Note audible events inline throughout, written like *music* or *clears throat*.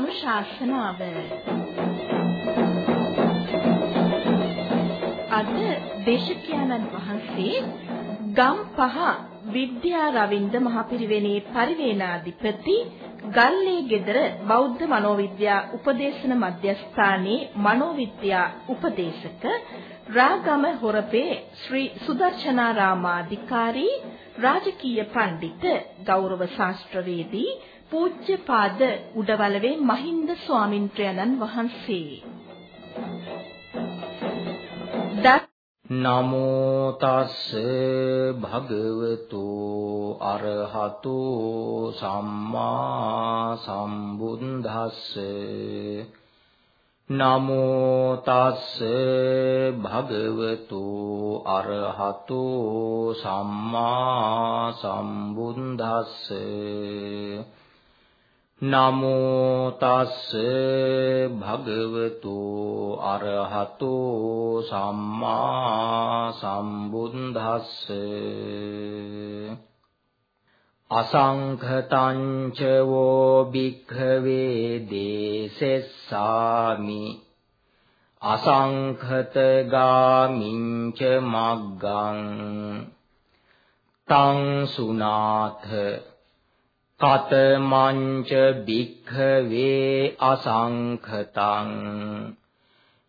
ධර්මානුශාසනාව අද දේශකයන්න් වහන්සේ ගම් පහ විද්‍යා රවින්ද මහපිරිවෙනේ පරිවේනාධිපති ගල්ලේ ගෙදර බෞද්ධ මනෝවිද්‍යා උපදේශන මධ්‍යස්ථානයේ මනෝවිද්‍යා උපදේශක රාගම හොරපේ ශ්‍රී සුදර්ශනාරාමාධිකාරී රාජකීය පඬිත ගෞරව ශාස්ත්‍රවේදී පූජ්‍යපාද උඩවලවේ මහින්ද ස්වාමින්ත්‍රයන්න් වහන්සේ. නමෝ තස් භගවතු අරහතු සම්මා සම්බුද්දස්ස. නමෝ තස් භගවතු අරහතු සම්මා සම්බුද්දස්ස. නමෝ තස් භගවතු අරහතු සම්මා සම්බුද්දස්ස. අසංඛතං ච වෝ භික්ඛවේ දේසෙස්සාමි. අසංඛත ගාමින් ච මග්ගං. තං සුනාථ. කතමංච භික්ඛවේ අසංඛතං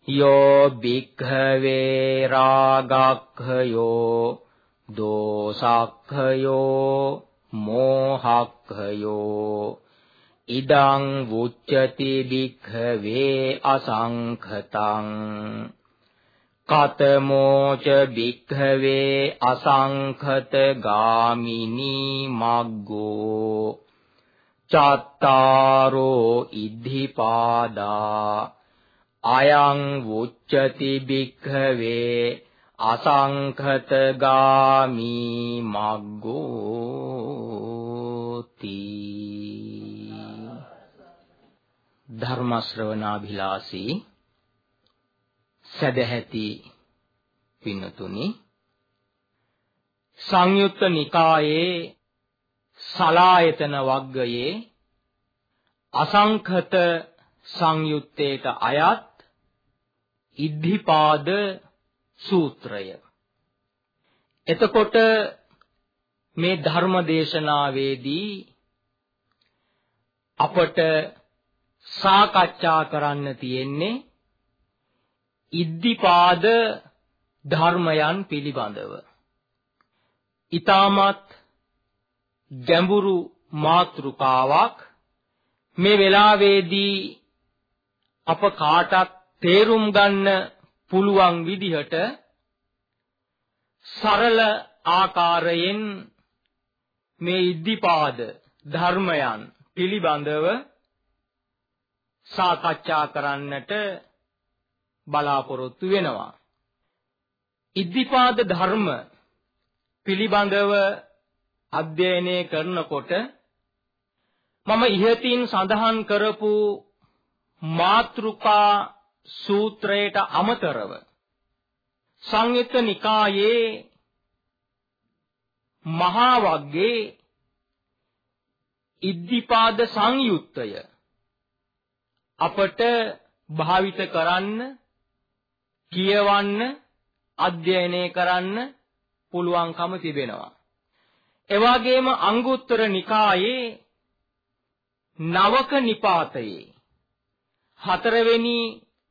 යෝ භික්ඛවේ රාගක්ඛයෝ දෝසක්ඛයෝ මෝහක්ඛයෝ ඉදං වුච්චති භික්ඛවේ අසංඛතං කතමෝච භික්ඛවේ අසංඛත ගාමිනී මග්ගෝ චත්තාරෝ ඉද්ධිපාදා අයං වුච්චති භික්ඛවේ අසංඛත ගාමි මග්ගෝති ධර්ම ශ්‍රවණාභිලාෂී සදැහැති පින්නතුනි. සංයුත්ත නිකායේ සලායතන වග්ගයේ අසංඛත සංයුත්තේට අයත් ඉද්ධිපාද සූත්‍රය. එතකොට මේ ධර්ම දේශනාවේදී අපට සාකච්ඡා කරන්න තියෙන්නේ ඉද්ධිපාද ධර්මයන් පිළිබඳව. ඊටමත් ගැඹුරු මාතෘකාවක් මේ වෙලාවේදී අප කාටත් තේරුම් ගන්න පුළුවන් විදිහට සරල ආකාරයෙන් මේ ඉද්ධිපාද ධර්මයන් පිළිබඳව සාකච්ඡා කරන්නට බලාපොරොත්තු වෙනවා. ඉද්ධිපාද ධර්ම පිළිබඳව අධ්‍යයනය කරනකොට මම ඉහතින් සඳහන් කරපු මාත්‍රුකා සූත්‍රයට අමතරව සංයුත්ත නිකායේ මහා වග්ගේ ඉද්ධිපාද සංයුත්තය අපට භාවිත කරන්න කියවන්න අධ්‍යයනය කරන්න පුළුවන්කම තිබෙනවා. එවාගේම අංගුත්තර නිකායේ නවක නිපාතයේ හතරවෙනි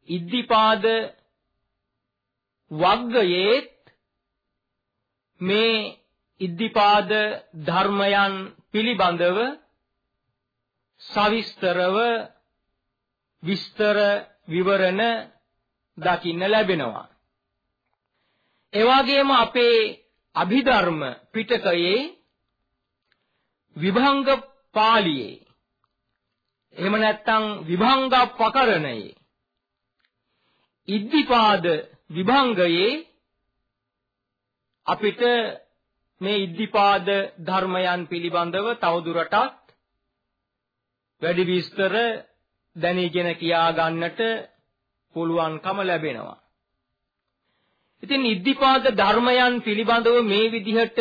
ඉද්ධිපාද වග්ගයේත් මේ ඉද්ධිපාද ධර්මයන් පිළිබඳව සවිස්තරව විස්තර විවරණ දකින්න ලැබෙනවා. එවාගේම අපේ අභිධර්ම පිටකයේ විභංග පාළියේ එහෙම නැත්නම් විභංග පකරණයේ ඉද්ධිපාද විභංගයේ අපිට මේ ඉද්ධිපාද ධර්මයන් පිළිබඳව තවදුරටත් වැඩි විස්තර දැනීගෙන කියා ගන්නට පුළුවන්කම ලැබෙනවා. ඉතින් ඉද්ධිපාද ධර්මයන් පිළිබඳව මේ විදිහට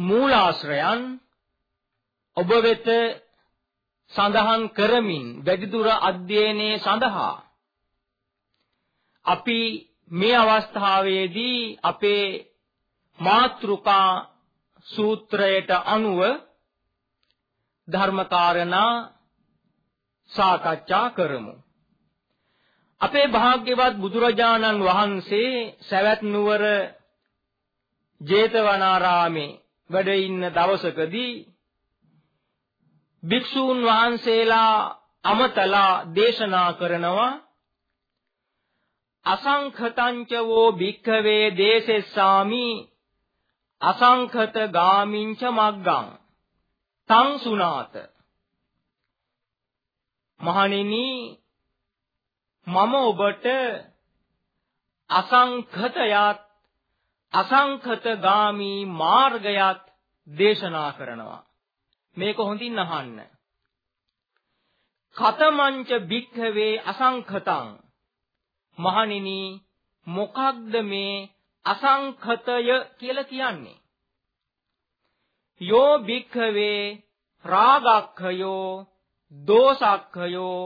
මූලාශ්‍රයන් ඔබ වෙත සඳහන් කරමින් වැඩිදුර අධ්‍යයනයේ සඳහා අපි මේ අවස්ථාවේදී අපේ මාත්‍රුකා සූත්‍රයට අනුව ධර්මකාරණා සාකච්ඡා කරමු. අපේ භාග්‍යවත් බුදුරජාණන් වහන්සේ සවැත් නුවර ජේතවනාරාමේ වැඩ ඉන්න දවසකදී භික්ෂූන් වහන්සේලා අමතලා දේශනා කරනවා අසංඛතංච වෝ භික්ඛවේ දේසෙස්සාමි අසංඛත ගාමින්ච මග්ගං තං සුනාත. මහණෙනි මම ඔබට අසංඛතයත් අසංඛත ගාමි මාර්ගයත් දේශනා කරනවා. මේක හොඳින් අහන්න. කතමංච භික්ඛවේ අසංඛතං. මහණෙනි මොකක්ද මේ අසංඛතය කියලා කියන්නේ? යෝ භික්ඛවේ රාගක්ඛයෝ දෝසක්ඛයෝ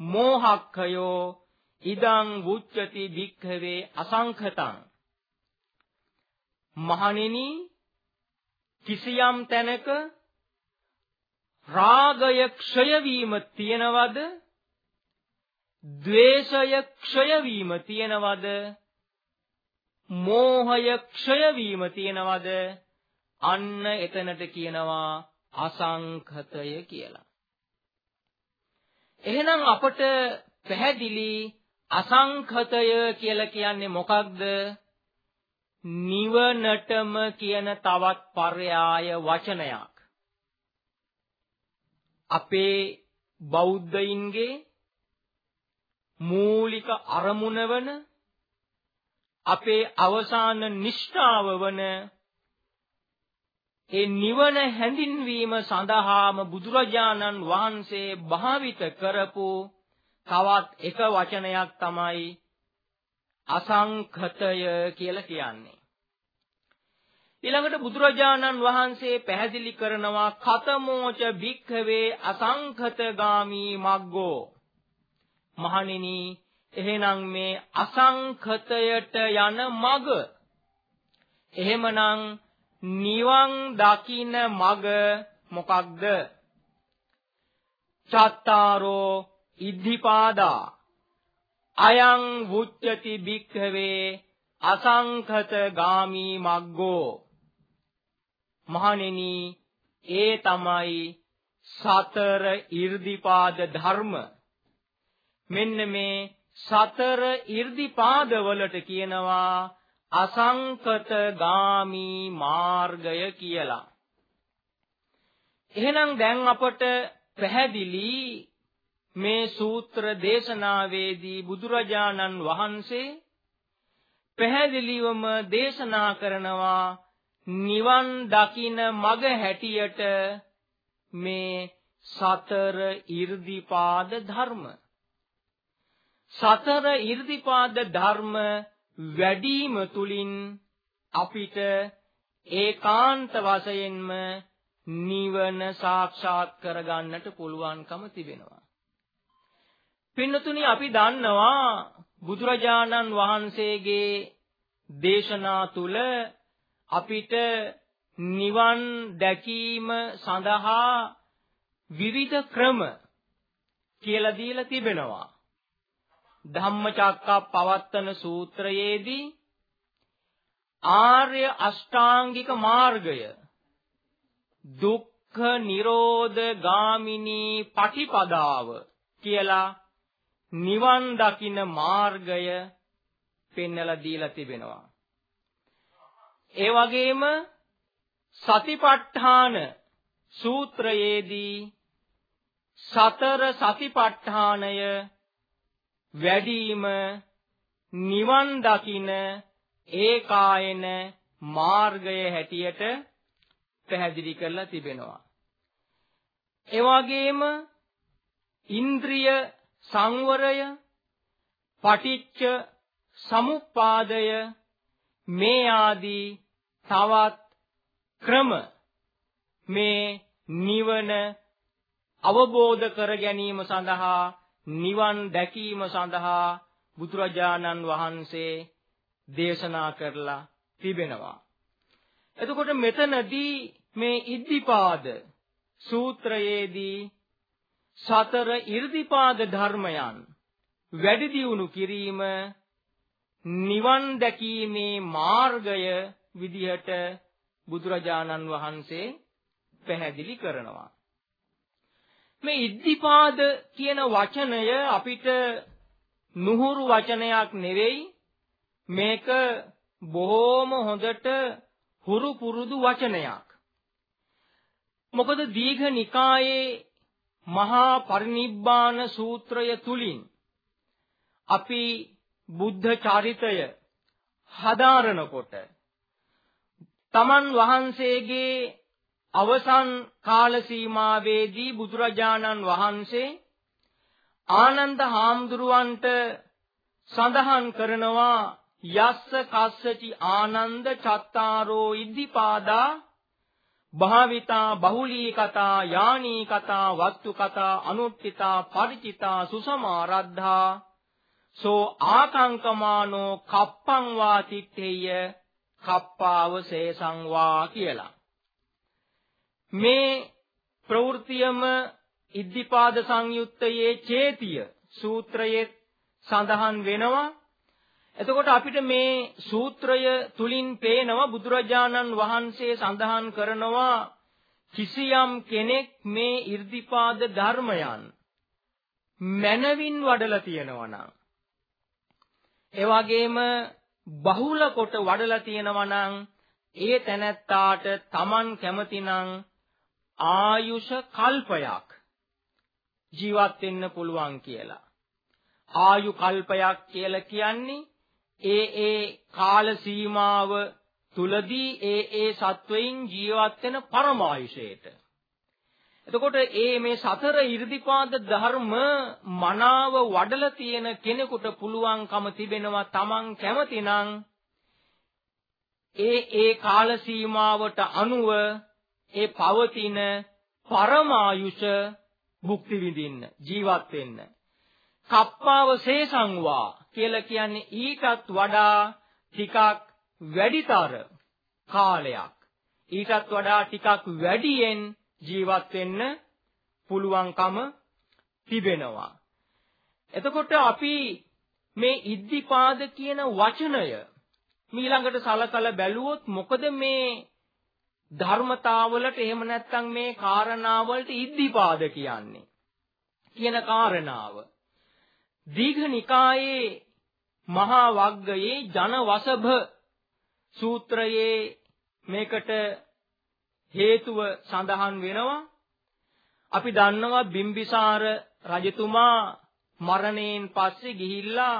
මෝහක්ඛයෝ ඉදං වුච්චති භික්ඛවේ අසංඛතං. මහණෙනි කිසියම් තැනක රාගය ක්ෂය වීම තියනවද? ද්වේෂය ක්ෂය වීම තියනවද? මෝහය ක්ෂය වීම තියනවද? අන්න එතනට කියනවා අසංඛතය කියලා. එහෙනම් අපට පැහැදිලි අසංඛතය කියලා කියන්නේ මොකක්ද? නිවනටම කියන තවත් පర్యాయ වචනයක්. අපේ බෞද්ධයින්ගේ මූලික අරමුණ වන අපේ අවසාන නිෂ්ඨාව වන ඒ නිවන හැඳින්වීම සඳහාම බුදුරජාණන් වහන්සේ භාවිත කරපු තවත් එක වචනයක් තමයි අසංඛතය කියලා කියන්නේ. ඊළඟට බුදුරජාණන් වහන්සේ පැහැදිලි කරනවා කතමෝච භික්ඛවේ අසංඛතගාමි මග්ගෝ මහණෙනි එහෙනම් මේ අසංඛතයට යන මග එහෙමනම් නිවන් දකින මග මොකක්ද චත්තාරෝ ඉද්ධිපාදා. අයං වුච්චති භික්ඛවේ අසංඛත ගාමී මග්ගෝ. මහණෙනි ඒ තමයි සතර 이르දිපාද ධර්ම. මෙන්න මේ සතර 이르දිපාද වලට කියනවා අසංකත ගාමී මාර්ගය කියලා. එහෙනම් දැන් අපට පැහැදිලි මේ සූත්‍ර දේශනාවේදී බුදුරජාණන් වහන්සේ පැහැදිලිවම දේශනා කරනවා නිවන් දකින මග හැටියට මේ සතර 이르දිපාද ධර්ම. සතර 이르දිපාද ධර්ම වැඩිම තුලින් අපිට ඒකාන්ත වශයෙන්ම නිවන සාක්ෂාත් කරගන්නට පුළුවන්කම තිබෙනවා. පින්නතුනි අපි දන්නවා බුදුරජාණන් වහන්සේගේ දේශනා තුල අපිට නිවන් දැකීම සඳහා විවිධ ක්‍රම කියලා දීලා තිබෙනවා. ධම්මචක්කප්පවත්තන සූත්‍රයේදී ආර්ය අෂ්ටාංගික මාර්ගය දුක්ඛ නිරෝධ ගාමිනී පටිපදාව කියලා නිවන් දකින්න මාර්ගය පෙන්වලා දීලා තිබෙනවා. ඒ වගේම සතිපට්ඨාන සූත්‍රයේදී සතර සතිපට්ඨානය වැඩිම නිවන් දකින ඒකායන මාර්ගය හැටියට පැහැදිලි කරලා තිබෙනවා. ඒ වගේම ඉන්ද්‍රිය සංවරය පටිච්ච සමුප්පාදය මේ ආදී තවත් ක්‍රම මේ නිවන අවබෝධ කර ගැනීම සඳහා නිවන් දැකීම සඳහා බුදුරජාණන් වහන්සේ දේශනා කරලා තිබෙනවා. එතකොට මෙතනදී මේ ඉද්ධිපාද සූත්‍රයේදී සතර 이르දිපාද ධර්මයන් වැඩි දියුණු කිරීම නිවන් දැකීමේ මාර්ගය විදිහට බුදුරජාණන් වහන්සේ පැහැදිලි කරනවා. මේ ඉද්ධිපාද කියන වචනය අපිට නුහුරු වචනයක් නෙවෙයි මේක බොහොම හොඳට හුරු පුරුදු වචනයක්. මොකද දීඝ නිකායේ මහා පරිනිබ්බාන සූත්‍රය තුලින් අපි බුද්ධ චරිතය හදාරනකොට තමන් වහන්සේගේ අවසන් කාල සීමාවේදී බුදුරජාණන් වහන්සේ ආනන්ද හාමුදුරුවන්ට සඳහන් කරනවා යස්ස කස්සචි ආනන්ද චත්තාරෝ ඉද්ධිපාදා භාවිතා බහුලී කතා යානී කතා වස්තු කතා අනුට්ඨිතා ಪರಿචිතා සුසමාරද්ධා. සෝ ආකංකමානෝ කප්පං වා තිත්තේය කප්පාව සේසං වා කියලා. මේ ප්‍රවෘත්තියම ඉද්ධිපාද සංයුත්තයේ චේතිය සූත්‍රයේ සඳහන් වෙනවා. එතකොට අපිට මේ සූත්‍රය තුලින් පේනවා බුදුරජාණන් වහන්සේ සඳහන් කරනවා කිසියම් කෙනෙක් මේ 이르දිපාද ධර්මයන් මනවින් වඩලා තියෙනවා නම් ඒ වගේම බහුල කොට වඩලා තියෙනවා නම් ඒ තැනැත්තාට Taman කැමතිනම් ආයුෂ කල්පයක් ජීවත් වෙන්න පුළුවන් කියලා. ආයු කල්පයක් කියලා කියන්නේ ඒ ඒ කාල සීමාව තුලදී ඒ ඒ සත්වයින් ජීවත් වෙන පරමායුෂයට. එතකොට ඒ මේ සතර 이르දිපාද ධර්ම මනාව වඩලා තියෙන කෙනෙකුට පුළුවන්කම තිබෙනවා Taman කැමතිනම් ඒ ඒ කාල සීමාවට අනුව ඒ පවතින පරමායුෂ භුක්ති විඳින්න ජීවත් වෙන්න. කප්පාව සේසංවා කියලා කියන්නේ ඊටත් වඩා ටිකක් වැඩිතර කාලයක්. ඊටත් වඩා ටිකක් වැඩියෙන් ජීවත් වෙන්න පුළුවන්කම තිබෙනවා. එතකොට අපි මේ ඉද්ධිපාද කියන වචනය මීළඟට සලකලා බැලුවොත් මොකද මේ ධර්මතාවලට එහෙම නැත්නම් මේ කාරණාවලට ඉද්ධිපාද කියන්නේ? කියන කාරණාව. දීඝ නිකායේ මහා වග්ගයේ ජනවසභ සූත්‍රයේ මේකට හේතුව සඳහන් වෙනවා අපි දන්නවා බිම්බිසාර රජතුමා මරණයෙන් පස්සේ ගිහිල්ලා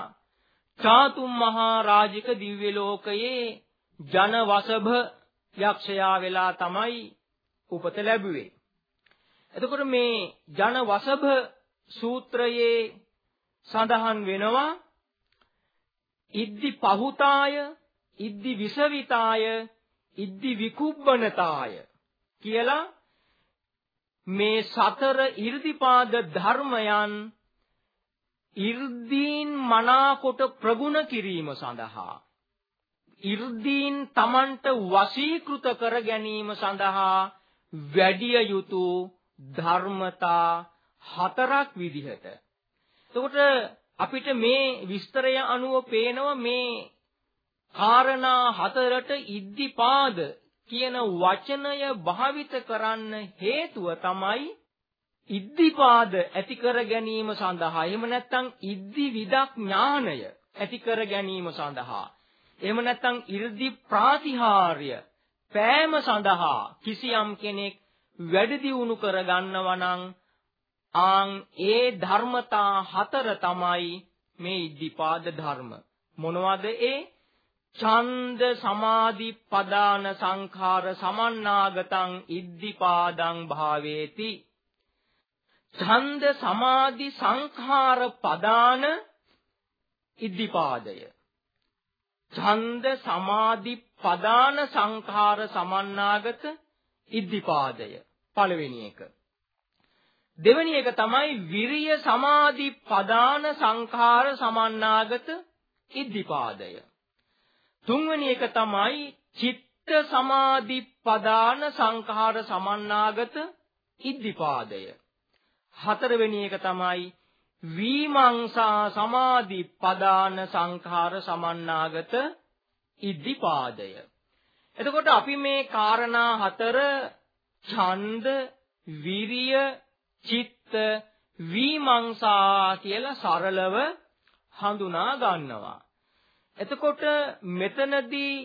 චාතුම් මහා රාජික දිව්‍ය ලෝකයේ ජනවසභ යක්ෂයා වෙලා තමයි උපත ලැබුවේ. එතකොට මේ ජනවසභ සූත්‍රයේ සඳහන් වෙනවා ඉද්දි පහුතාය ඉද්දි විසවිතාය ඉද්දි විකුබ්බනතාය කියලා මේ සතර 이르දිපාද ධර්මයන් 이르දීන් මනාකොට ප්‍රගුණ කිරීම සඳහා 이르දීන් Tamanට වශීකృత කර ගැනීම සඳහා වැඩිය යුතු ධර්මතා හතරක් විදිහට එතකොට අපිට මේ විස්තරය අනුව පේනවා මේ කාරණා හතරට ඉද්ධිපාද කියන වචනය භාවිත කරන්න හේතුව තමයි ඉද්ධිපාද ඇති කර ගැනීම සඳහා. එහෙම නැත්නම් ඉද්ධි විදක් ඥානය ඇති කර ගැනීම සඳහා. එහෙම නැත්නම් 이르දි ප්‍රාතිහාර්ය පෑම සඳහා කිසියම් කෙනෙක් වැඩි දියුණු කර ගන්නවා නම් ආන් ඒ ධර්මතා හතර තමයි මේ ඉද්ධිපාද ධර්ම. මොනවද ඒ? ඡන්ද සමාධි පදාන සංඛාර සමන්නාගතං ඉද්ධිපාදං භාවේති. ඡන්ද සමාධි සංඛාර පදාන ඉද්ධිපාදය. ඡන්ද සමාධි පදාන සංඛාර සමන්නාගත ඉද්ධිපාදය. පළවෙනි එක. දෙවෙනි එක තමයි විරිය සමාධි පදාන සංඛාර සමන්නාගත ඉද්ධිපාදය. තුන්වෙනි එක තමයි චිත්ත සමාධි පදාන සංඛාර සමන්නාගත ඉද්ධිපාදය. හතරවෙනි එක තමයි විමංසා සමාධි පදාන සංඛාර සමන්නාගත ඉද්ධිපාදය. එතකොට අපි මේ කාරණා හතර ඡන්ද විරිය චිත්ත විමංසා කියලා සරලව හඳුනා ගන්නවා. එතකොට මෙතනදී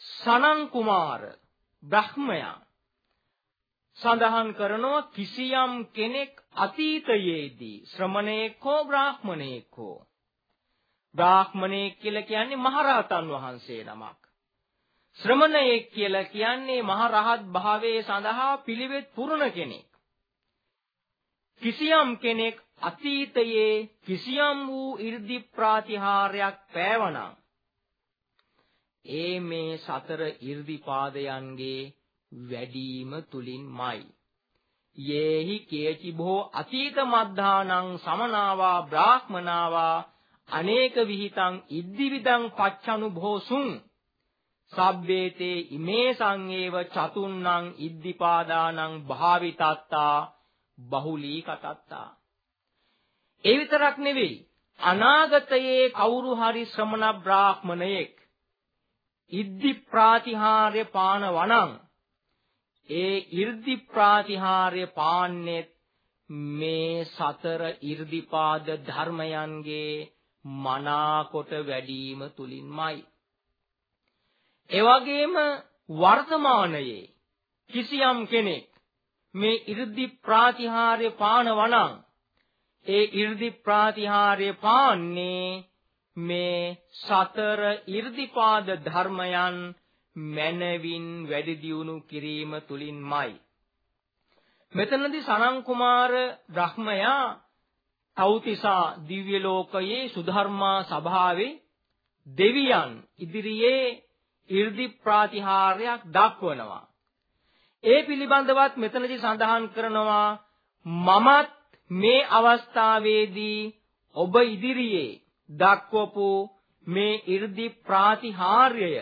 සනන් කුමාර බ්‍රහ්මයා සඳහන් කරනවා කිසියම් කෙනෙක් අතීතයේදී ශ්‍රමණේක් හෝ බ්‍රාහ්මණේක් හෝ බ්‍රාහ්මණයෙක් කියලා කියන්නේ මහරහතන් වහන්සේ නමක්. ශ්‍රමණයෙක් කියලා කියන්නේ මහරහත් භාවයේ සඳහා පිළිවෙත් පුරන කෙනෙක්. කිසියම් කෙනෙක් අතීතයේ කිසියම් වූ 이르දි ප්‍රාතිහාරයක් පෑවනම් ඒ මේ සතර 이르දි පාදයන්ගේ වැඩිම තුලින්මයි. යේහි කේචි බොහෝ අතීත මද්ධානං සමනාවා බ්‍රාහ්මනාවා අනේක විಹಿತං ඉද්දිවිදං පච්චනුභෝසුං සබ්බේතේ ඉමේ සංේව චතුන්නං ඉද්ධිපාදානං භාවිතත්තා බහුලී කතත්තා. ඒ විතරක් නෙවෙයි අනාගතයේ කවුරු හරි ශ්‍රමණ බ්‍රාහ්මණයෙක් ඉද්දි ප්‍රාතිහාර්ය පානවණං ඒ 이르දි ප්‍රාතිහාර්ය පාන්නේ මේ සතර 이르දිපාද ධර්මයන්ගේ මනාකොට වැඩිම තුලින්මයි එවැගේම වර්තමානයේ කිසියම් කෙනෙක් මේ 이르දි ප්‍රාතිහාර්ය පානවණං ඒ 이르දි ප්‍රාතිහාර්ය පාන්නේ මේ සතර 이르දිපාද ධර්මයන් මනවින් වැඩි දියුණු කිරීම තුලින්මයි. මෙතනදී සනං කුමාර බ්‍රහ්මයා තෞතිසා දිව්‍ය ලෝකයේ සුධර්මා සභාවේ දෙවියන් ඉදිරියේ 이르දි ප්‍රාතිහාර්යයක් දක්වනවා. ඒ පිළිබඳවත් මෙතනදී සඳහන් කරනවා මමත් මේ අවස්ථාවේදී ඔබ ඉදිරියේ දක්වපු මේ 이르දි ප්‍රාතිහාර්යය.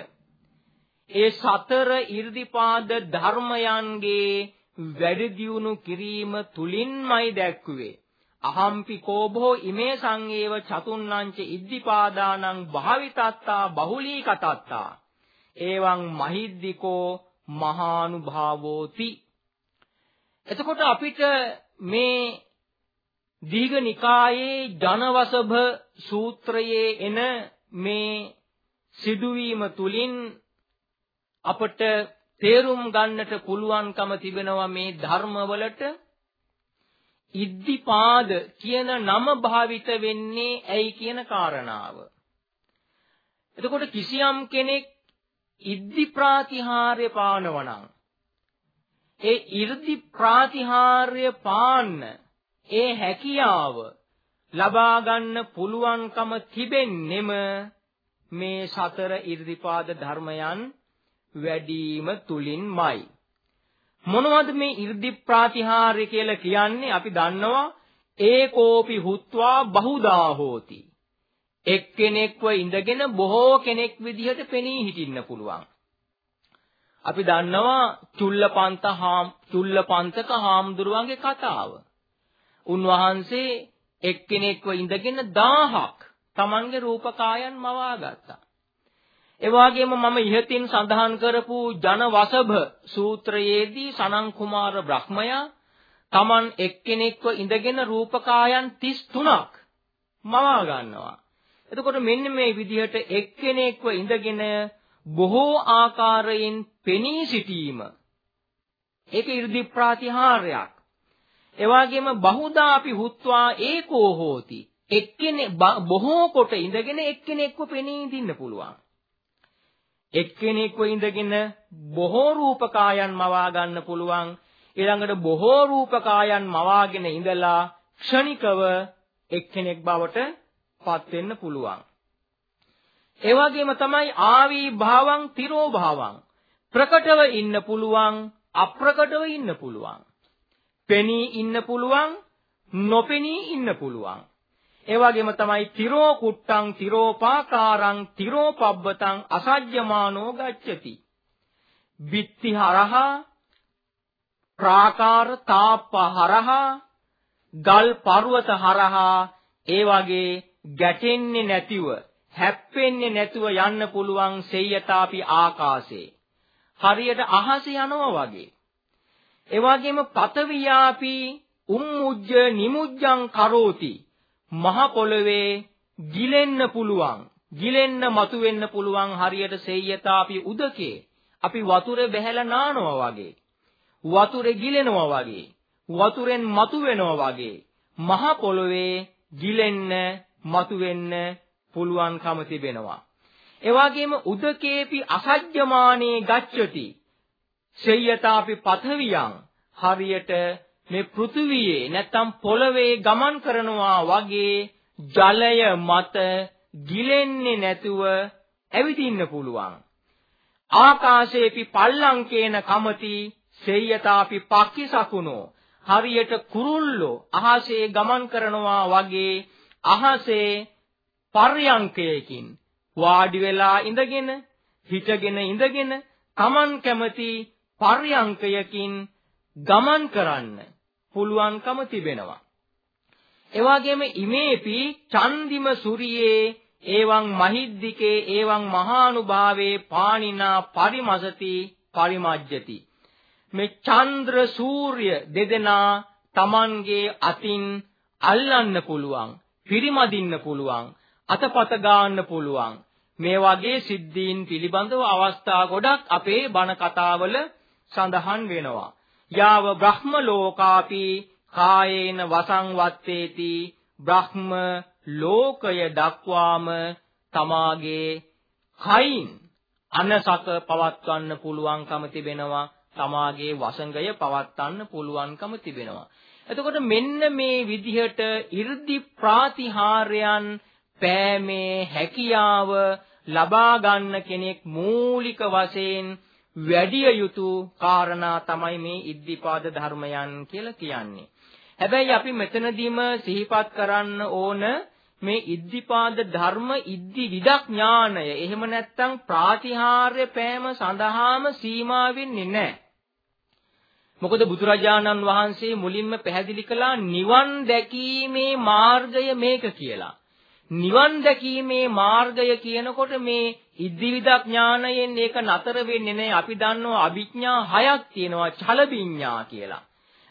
ඒ සතර 이르දිපාද ධර්මයන්ගේ වැඩි දියුණු කිරීම තුලින්මයි දැක්ුවේ. අහම්පි කෝභෝ ඉමේ සංේව චතුන්නංච ඉද්ධිපාදානං භාවිතත්තා බහුලී කතත්තා එවං මහිද්దికෝ මහානුභාවෝති එතකොට අපිට මේ දීඝනිකායේ ජනවසභ සූත්‍රයේ එන මේ සිදුවීම තුලින් අපට තේරුම් ගන්නට පුළුවන්කම තිබෙනවා මේ ධර්මවලට ඉද්ධිපාද කියන නම භාවිත වෙන්නේ ඇයි කියන කාරණාව. එතකොට කිසියම් කෙනෙක් ඉද්දි ප්‍රාතිහාර්ය පානවණං ඒ 이르දි ප්‍රාතිහාර්ය පාන්න ඒ හැකියාව ලබා ගන්න පුළුවන්කම තිබෙන්නෙම මේ සතර 이르දිපාද ධර්මයන් වැඩිම තුලින්මයි. මොනවද මේ 이르දි ප්‍රාතිහාර්ය කියලා කියන්නේ? අපි දන්නවා ඒකෝපි හුත්වා බහුදා හෝති එක්කෙනෙක්ව ඉඳගෙන බොහෝ කෙනෙක් විදිහට පෙනී හිටින්න පුළුවන් අපි දන්නවා චුල්ලපන්ත හාම් චුල්ලපන්තක හාමුදුරුවන්ගේ කතාව උන්වහන්සේ එක්කෙනෙක්ව ඉඳගෙන 1000ක් Tamange රූපකායන් මවා ගත්තා. ඒ වගේම මම ඉහතින් සඳහන් කරපු ජනවසභ සූත්‍රයේදී සනන් කුමාර බ්‍රහ්මයා Taman එක්කෙනෙක්ව ඉඳගෙන රූපකායන් 33ක් මවා ගන්නවා. එතකොට මෙන්න මේ විදිහට එක්කෙනෙක්ව ඉඳගෙන බොහෝ ආකාරයෙන් පෙනී සිටීම ඒක 이르දි ප්‍රාතිහාර්යයක්. එවාගෙම බහුදා අපි හුත්වා ඒකෝ හෝති. එක්කෙනෙක් බොහෝ කොට ඉඳගෙන එක්කෙනෙක්ව පෙනී ඉඳින්න පුළුවන්. එක්කෙනෙක්ව ඉඳගෙන බොහෝ රූපකායන් මවා ගන්න පුළුවන්. ඊළඟට බොහෝ රූපකායන් මවාගෙන ඉඳලා ක්ෂණිකව එක්කෙනෙක් බවට පත් වෙන්න පුළුවන්. ඒ වගේම තමයි ආවි භාවං තිරෝ භාවං ප්‍රකටව ඉන්න පුළුවන් අප්‍රකටව ඉන්න පුළුවන් පෙනී ඉන්න පුළුවන් නොපෙනී ඉන්න පුළුවන්. ඒ වගේම තමයි තිරෝ කුට්ටං තිරෝපාකාරං තිරෝපබ්බතං අසජ්ජමානෝ ගච්ඡති. බිත්ති හරහා ප්‍රාකාර තාප්ප හරහා ගල් පර්වත හරහා ඒ වගේ ගැටෙන්නේ නැතිව හැප්පෙන්නේ නැතුව යන්න පුළුවන් සෙය්‍යතාපි ආකාශේ. හරියට අහස යනවා වගේ. ඒ වගේම පතවියාපි උම්මුජ්ජ නිමුජ්ජං කරෝති. මහ පොළවේ ගිලෙන්න පුළුවන් ගිලෙන්න මතුවෙන්න පුළුවන් හරියට සෙය්‍යතාපි උදකේ. අපි වතුරේ බැහැලා නානවා වගේ. වතුරේ ගිලෙනවා වගේ. වතුරෙන් මතුවෙනවා වගේ. මහ පොළවේ ගිලෙන්න මතුවෙන්න පුළුවන්කම තිබෙනවා. ඒ වගේම උදකේපි අසජ්ජමානේ ගච්ඡති. සෙය්‍යතාපි පතවියං හරියට මේ පෘථුවියේ නැත්තම් පොළවේ ගමන් කරනවා වගේ ජලය මත ගිලෙන්නේ නැතුව ඇවිදින්න පුළුවන්. ආකාශේපි පල්ලංකේන කමති සෙය්‍යතාපි පක්ඛිසකුණෝ හරියට කුරුල්ලෝ අහසේ ගමන් කරනවා වගේ අහසේ පර්යංකයකින් වාඩි වෙලා ඉඳගෙන හිටගෙන ඉඳගෙන Taman කැමති පර්යංකයකින් ගමන් කරන්න පුළුවන්කම තිබෙනවා. එවාගෙම ඉමේපි චන්දිම සූරියේ එවං මහිද්దికේ එවං මහානුභාවේ පාණිනා පරිමසති පරිමජ්ජති මේ චන්ද්‍ර සූර්ය දෙදෙනා Tamanගේ අතින් අල්ලන්න පුළුවන් පිරිමදින්න පුළුවන් අතපත ගන්න පුළුවන්. මේ වගේ සිද්ධීන් පිළිබඳව අවස්ථා ගොඩක් අපේ බණ කතාවල සඳහන් වෙනවා. යාව බ්‍රහ්ම ලෝකාපි කායේන වසංවත්තේති බ්‍රහ්ම ලෝකය දක්වාම තමාගේ කයින් අනසක පවත්වන්න පුළුවන්කම තිබෙනවා. තමාගේ වසඟය පවත්වන්න පුළුවන්කම තිබෙනවා. එතකොට මෙන්න මේ විදිහට 이르දි ප්‍රාතිහාර්යයන් පෑමේ හැකියාව ලබා ගන්න කෙනෙක් මූලික වශයෙන් වැඩිය යුතු කාරණා තමයි මේ ඉද්ධිපාද ධර්මයන් කියලා කියන්නේ. හැබැයි අපි මෙතනදීම සිහිපත් කරන්න ඕන මේ ඉද්ධිපාද ධර්ම ඉද්ධි විදඥාණය එහෙම නැත්නම් ප්‍රාතිහාර්ය පෑම සඳහාම සීමා වෙන්නේ නැහැ. මොකද බුදුරජාණන් වහන්සේ මුලින්ම පැහැදිලි කළා නිවන් දැකීමේ මාර්ගය මේක කියලා. නිවන් දැකීමේ මාර්ගය කියනකොට මේ ඉද්ධිවිදක් ඥානයෙන් ඒක නතර වෙන්නේ නැහැ. අපි දන්නවා අභිඥා හයක් තියෙනවා චලවිඥා කියලා.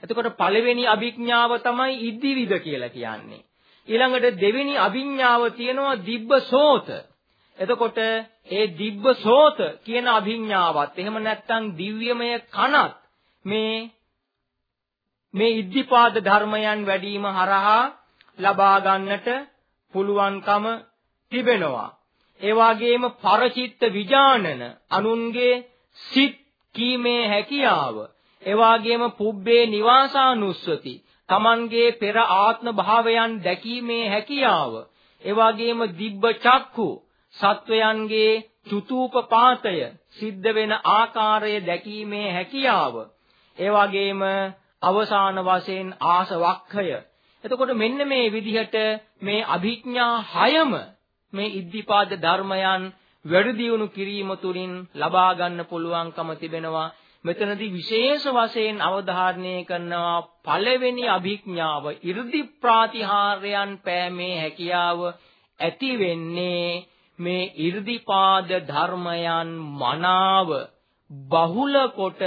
එතකොට පළවෙනි අභිඥාව තමයි ඉද්ධිවිද කියලා කියන්නේ. ඊළඟට දෙවෙනි අභිඥාව තියෙනවා දිබ්බසෝත. එතකොට ඒ දිබ්බසෝත කියන අභිඥාවත් එහෙම නැත්නම් දිව්‍යමය කනත් මේ මේ ඉද්ධිපාද ධර්මයන් වැඩිම හරහා ලබා ගන්නට පුළුවන්කම තිබෙනවා. ඒ වගේම පරචිත්ත විඥානන අනුන්ගේ සිත් කීමේ හැකියාව. ඒ වගේම පුබ්බේ නිවාසානුස්සති තමන්ගේ පෙර ආත්ම භාවයන් දැකීමේ හැකියාව. ඒ වගේම දිබ්බ චක්ඛු සත්වයන්ගේ චුතූපපාතය සිද්ධ වෙන ආකාරය දැකීමේ හැකියාව. ඒ වගේම අවසාන වශයෙන් ආසවක්ඛය. එතකොට මෙන්න මේ විදිහට මේ අභිඥා හයම මේ ඉද්ධිපාද ධර්මයන් වැඩි දියුණු කිරීම තුළින් ලබා ගන්න පුළුවන්කම තිබෙනවා. මෙතනදී විශේෂ වශයෙන් අවධාරණය කරනවා පළවෙනි අභිඥාව 이르දි ප්‍රාතිහාර්යයන් පෑමේ හැකියාව ඇති වෙන්නේ මේ 이르දිපාද ධර්මයන් මනාව බහුල කොට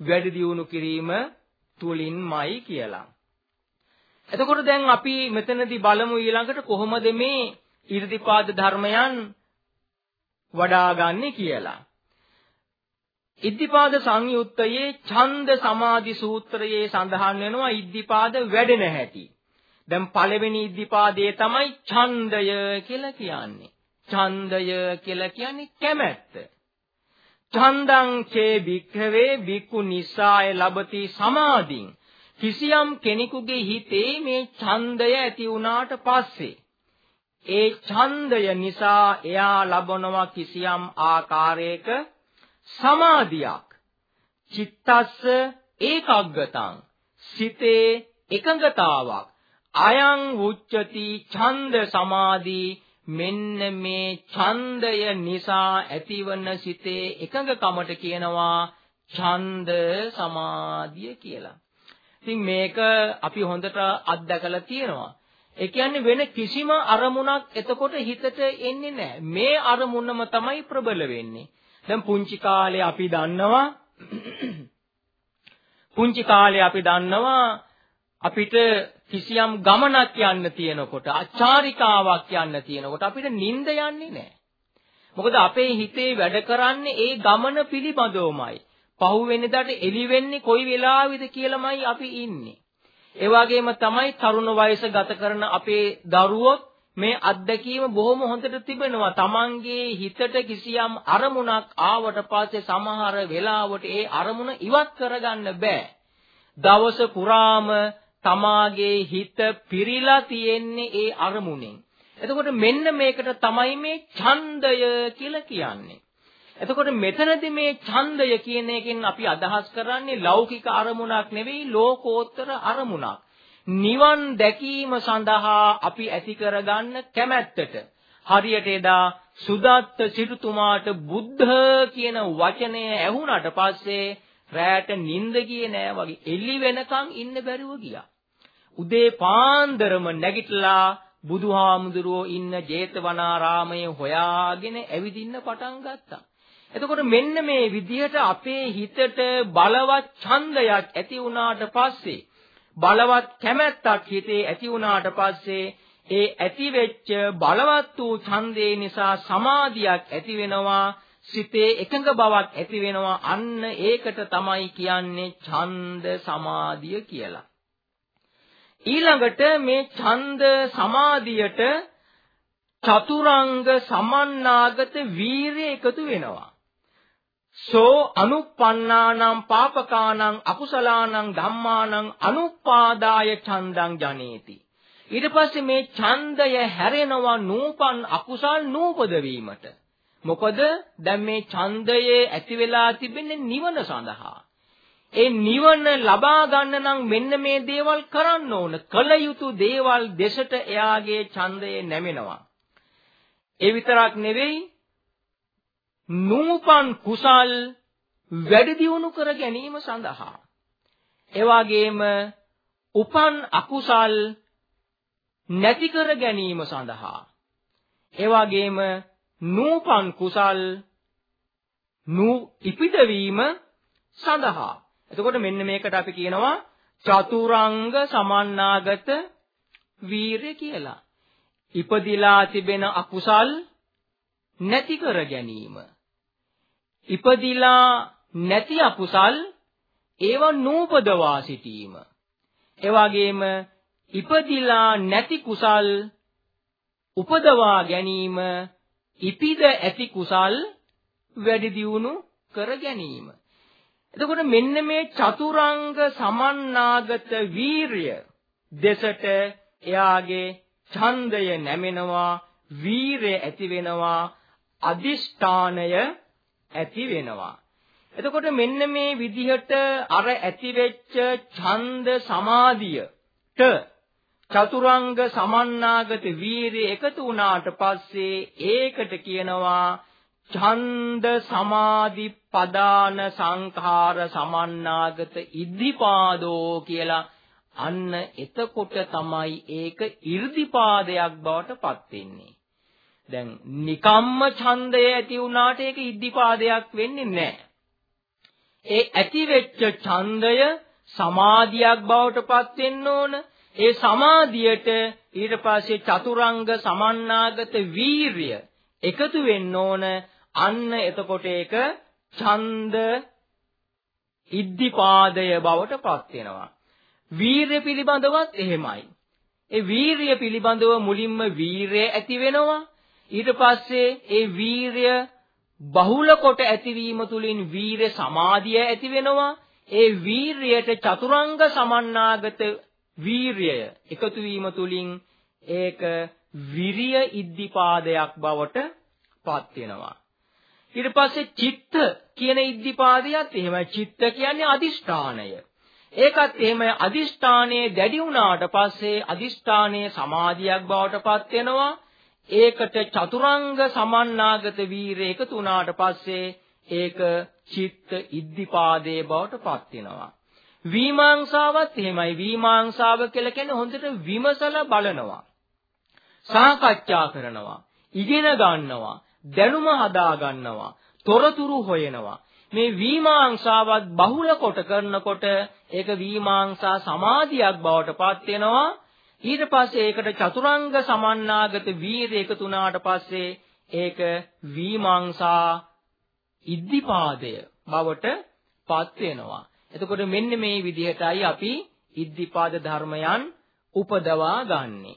වැඩි දියුණු කිරීම තුලින්මයි කියලා. එතකොට දැන් අපි මෙතනදී බලමු ඊළඟට කොහොමද මේ 이르දිපාද ධර්මයන් වඩාගන්නේ කියලා. ඉද්ධිපාද සංයුත්තයේ ඡන්ද සමාධි සූත්‍රයේ සඳහන් වෙනවා ඉද්ධිපාද වැඩෙන හැටි. දැන් පළවෙනි ඉද්ධිපාදයේ තමයි ඡන්දය කියලා කියන්නේ. ඡන්දය කියලා කියන්නේ කැමැත්ත. ඡන්දං චේ භික්ඛවේ භික්ඛු නිසාය ලබති සමාධින්. කිසියම් කෙනෙකුගේ හිතේ මේ ඡන්දය ඇති වුණාට පස්සේ ඒ ඡන්දය නිසා එයා ලබනවා කිසියම් ආකාරයක සමාධියක්. චිත්තස්ස ඒකග්ගතං. සිතේ එකඟතාවක්. අයං උච්චති ඡන්ද සමාධි මෙන්න මේ ඡන්දය නිසා ඇතිවන සිතේ එකඟකමට කියනවා ඡන්ද සමාධිය කියලා. ඉතින් මේක අපි හොඳට අත්දකලා තියෙනවා. ඒ කියන්නේ වෙන කිසිම අරමුණක් එතකොට හිතට එන්නේ නැහැ. මේ අරමුණම තමයි ප්‍රබල වෙන්නේ. දැන් පුංචි කාලේ අපි දන්නවා *clears throat* පුංචි කාලේ අපි දන්නවා අපිට කිසියම් ගමනක් යන්න තියෙනකොට ආචාරිකාවක් යන්න තියෙනකොට අපිට නිින්ද යන්නේ නැහැ. මොකද අපේ හිතේ වැඩ කරන්නේ ඒ ගමන පිළිබඳවමයි. පහුවෙනිදාට එළි වෙන්නේ කොයි වෙලාවෙද කියලාමයි අපි ඉන්නේ. ඒ වගේම තමයි තරුණ වයස ගත කරන අපේ දරුවොත් මේ අත්දැකීම බොහොම හොඳට තිබෙනවා. Tamange හිතට කිසියම් අරමුණක් ආවට පස්සේ සමහර වෙලාවට ඒ අරමුණ ඉවත් කරගන්න බෑ. දවස පුරාම තමාගේ හිත පිරීලා තියෙන්නේ ඒ අරමුණෙන්. එතකොට මෙන්න මේකට තමයි මේ ඡන්දය කියලා කියන්නේ. එතකොට මෙතනදී මේ ඡන්දය කියන එකෙන් අපි අදහස් කරන්නේ ලෞකික අරමුණක් නෙවෙයි ලෝකෝත්තර අරමුණක්. නිවන් දැකීම සඳහා අපි ඇති කරගන්න කැමැත්තට හරියට එදා සුදත්ත සිටුතුමාට බුද්ධ කියන වචනය ඇහුණට පස්සේ රැට නිින්ද ගියේ නෑ වගේ එළි වෙනකන් ඉන්න බැරුව ගියා. උදේ පාන්දරම නැගිටලා බුදුහාමුදුරුවෝ ඉන්න ජේතවනාරාමය හොයාගෙන ඇවිදින්න පටන් ගත්තා. එතකොට මෙන්න මේ විදිහට අපේ හිතට බලවත් ඡන්දයක් ඇති වුණාට පස්සේ බලවත් කැමැත්තක් හිතේ ඇති වුණාට පස්සේ ඒ ඇති වෙච්ච බලවත් වූ ඡන්දේ නිසා සමාධියක් ඇති වෙනවා සිතේ එකඟ බවක් ඇති වෙනවා අන්න ඒකට තමයි කියන්නේ ඡන්ද සමාධිය කියලා ඊළඟට මේ ඡන්ද සමාධියට චතුරංග සමන්නාගත වීරිය එකතු වෙනවා. සෝ අනුප්පන්නානම් පාපකානම් අකුසලානම් ධම්මානම් අනුපාදාය ඡන්දං ජනේති. ඊට පස්සේ මේ ඡන්දය හැරෙනවා නූපන් අකුසල් නූපද වීමට. මොකද දැන් මේ ඡන්දයේ ඇති වෙලා තිබෙන්නේ නිවන සඳහා. ඒ නිවන ලබා ගන්න නම් මෙන්න මේ දේවල් කරන්න ඕන. කල යුතු දේවල් දෙසට එයාගේ ඡන්දය නැමෙනවා. ඒ විතරක් නෙවෙයි නූපන් කුසල් වැඩි දියුණු කර ගැනීම සඳහා එවාගේම උපන් අකුසල් නැති කර ගැනීම සඳහා එවාගේම නූපන් කුසල් නූ ඉපිදවීම සඳහා එතකොට මෙන්න මේකට අපි කියනවා චතුරංග සමන්නාගත වීරය කියලා. ඉපදිලා තිබෙන අකුසල් නැති කර ගැනීම. ඉපදිලා නැති අකුසල් ඒව නූපදවා සිටීම. ඒ වගේම ඉපදිලා නැති කුසල් උපදවා ගැනීම ඉපිද ඇති කුසල් වැඩි දියුණු කර ගැනීම. එතකොට මෙන්න මේ චතුරංග සමන්නාගත වීරිය දෙසට එයාගේ ඡන්දය නැමෙනවා වීරය ඇති වෙනවා අදිෂ්ඨානය ඇති වෙනවා එතකොට මෙන්න මේ විදිහට අර ඇතිවෙච්ච ඡන්ද සමාධියට චතුරංග සමන්නාගත වීරිය එකතු වුණාට පස්සේ ඒකට කියනවා ඡන්ද සමාධි පදාන සංඛාර සමන්නාගත ඉද්ධිපාදෝ කියලා අන්න එතකොට තමයි ඒක 이르දිපාදයක් බවට පත් වෙන්නේ. දැන් නිකම්ම ඡන්දය ඇති වුණාට ඒක ඉද්ධිපාදයක් වෙන්නේ නැහැ. ඒ ඇති වෙච්ච ඡන්දය සමාධියක් බවට පත් වෙන්න ඕන. ඒ සමාධියට ඊට පස්සේ චතුරංග සමන්නාගත වීරිය එකතු වෙන්න ඕන. අන්න එතකොට ඒක ඡන්ද ඉද්ධිපාදය බවට පත් වෙනවා. වීරය පිළිබඳවත් එහෙමයි. ඒ වීරිය පිළිබඳව මුලින්ම වීරය ඇති වෙනවා. ඊට පස්සේ ඒ වීරය බහුල කොට ඇතිවීම තුලින් වීර සමාධිය ඇති වෙනවා. ඒ වීරියට චතුරංග සමන්නාගත වීරිය එකතු වීම තුලින් ඒක විරිය ඉද්ධිපාදයක් බවට පත් වෙනවා. ඊට පස්සේ චිත්ත කියන ඉද්ධිපාදයක් එහෙමයි චිත්ත කියන්නේ අදිෂ්ඨානය. ඒකත් එහෙම අදිෂ්ඨානයේ දැඩි වුණාට පස්සේ අදිෂ්ඨානයේ සමාධියක් බවට පත් වෙනවා. ඒකට චතුරංග සමන්නාගත වීරය එකතු වුණාට පස්සේ ඒක චිත්ත ඉද්ධිපාදයේ බවට පත් වෙනවා. විමාංශාවත් එහෙමයි. විමාංශාව කියලා කියන්නේ හොඳට විමසලා බලනවා. සාකච්ඡා කරනවා. ඉගෙන ගන්නවා. දැනුම හදා ගන්නවා. තොරතුරු හොයනවා. මේ විමාංශාවත් බහුල කොට කරනකොට ඒක විමාංශා සමාධියක් බවට පත් වෙනවා. ඊට පස්සේ ඒකට චතුරංග සමන්නාගත වීර එකතු වුණාට පස්සේ ඒක විමාංශා ඉද්ධිපාදය බවට පත් වෙනවා. එතකොට මෙන්න මේ විදිහටයි අපි ඉද්ධිපාද ධර්මයන් උපදවා ගන්නෙ.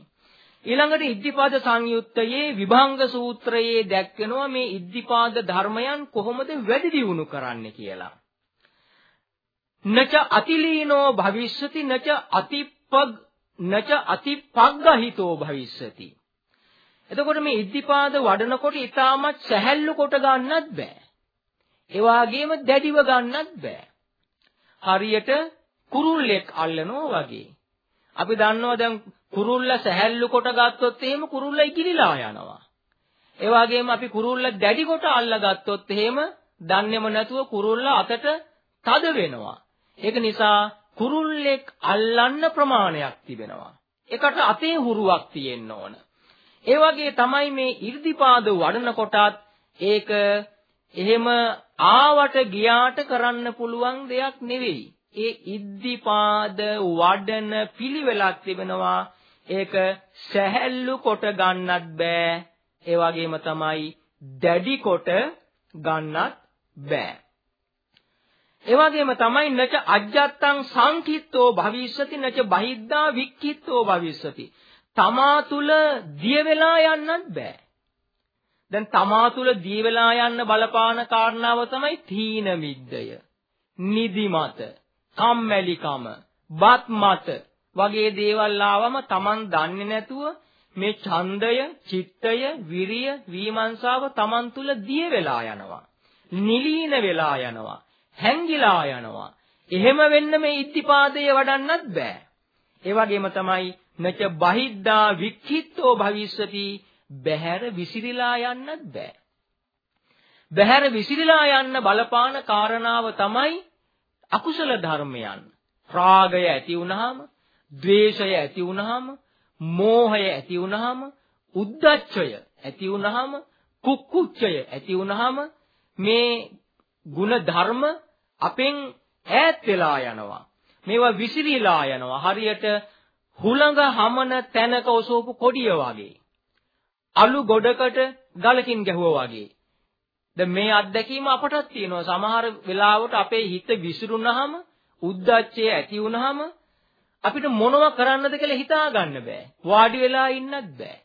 ඊළඟට ඉද්ධිපාද සංයුත්තයේ විභංග සූත්‍රයේ දැක්වෙනවා මේ ඉද්ධිපාද ධර්මයන් කොහොමද වැඩි දියුණු කරන්නේ කියලා. නච අතිලීනෝ භවිෂ්‍යති නච අතිපග් නච අතිපග්ගහිතෝ භවිෂ්‍යති. එතකොට මේ ඉද්ධිපාද වඩනකොට ඊටමත් සැහැල්ලු කොට ගන්නත් බෑ. ඒ වගේම දැඩිව ගන්නත් බෑ. හරියට කුරුල්ලෙක් අල්ලනවා වගේ. අපි දන්නවා දැන් කුරුල්ල සැහැල්ලු කොට ගත්තොත් එහෙම කුරුල්ල ඉකිලිලා යනවා. ඒ වගේම අපි කුරුල්ල දැඩි කොට අල්ලගත්තොත් එහෙම දන්නේම නැතුව කුරුල්ල අතට තද වෙනවා. ඒක නිසා කුරුල්ලෙක් අල්ලන්න ප්‍රමාණයක් තිබෙනවා. ඒකට අතේ හුරුවක් තියෙන්න ඕන. ඒ වගේ තමයි මේ 이르දිපාද වඩන කොටත් ඒක එහෙම ආවට ගියාට කරන්න පුළුවන් දෙයක් නෙවෙයි. ඒ ඉද්ධිපාද වඩන පිළිවෙලක් තිබෙනවා. ඒක සැහැල්ලු කොට ගන්නත් බෑ. ඒ වගේම තමයි දැඩි කොට ගන්නත් බෑ. ඒ වගේම තමයි නච අජ්ජත්තං සංකිට්ඨෝ භවිෂ්‍යති නච බහිද්දා වික්කිට්ඨෝ භවිෂ්‍යති. තමා තුල දිය වෙලා යන්නත් බෑ. දැන් තමා තුල දී වෙලා යන්න බලපාන කාරණාව තමයි තීන මිද්දය. නිදිමත, කම්මැලිකම, බත් මත වගේ දේවල් ආවම Taman දන්නේ නැතුව මේ ඡන්දය, චිත්තය, විරිය, විමර්ශාව Taman තුල දිය වෙලා යනවා. නිලීන වෙලා යනවා. හැංගිලා යනවා. එහෙම වෙන්න මේ ඉද්ධිපාදය වඩන්නත් බෑ. ඒ වගේම තමයි නච බහිද්දා වික්ඛිත්තෝ භවිස්සති බහැර විසිරීලා යන්නත් බෑ. බහැර විසිරීලා යන්න බලපාන කාරණාව තමයි අකුසල ධර්මයන්. රාගය ඇති වුනහම, ద్వේෂය ඇති වුනහම, මෝහය ඇති වුනහම, උද්ධච්චය ඇති වුනහම, කුක්කුච්චය ඇති වුනහම මේ ಗುಣ ධර්ම අපෙන් ඈත් වෙලා යනවා. මේවා විසිරීලා යනවා. හරියට හුළඟ හමන තැනක ඔසවපු කොඩිය වගේ. අලු ගොඩකට ගලකින් ගැහුවා වගේ. දැන් මේ අත්දැකීම අපටත් තියෙනවා. සමහර වෙලාවට අපේ හිත විසිරුනහම, උද්දච්චය ඇති වුනහම අපිට මොනව කරන්නද කියලා හිතා ගන්න බෑ. වාඩි වෙලා ඉන්නත් බෑ.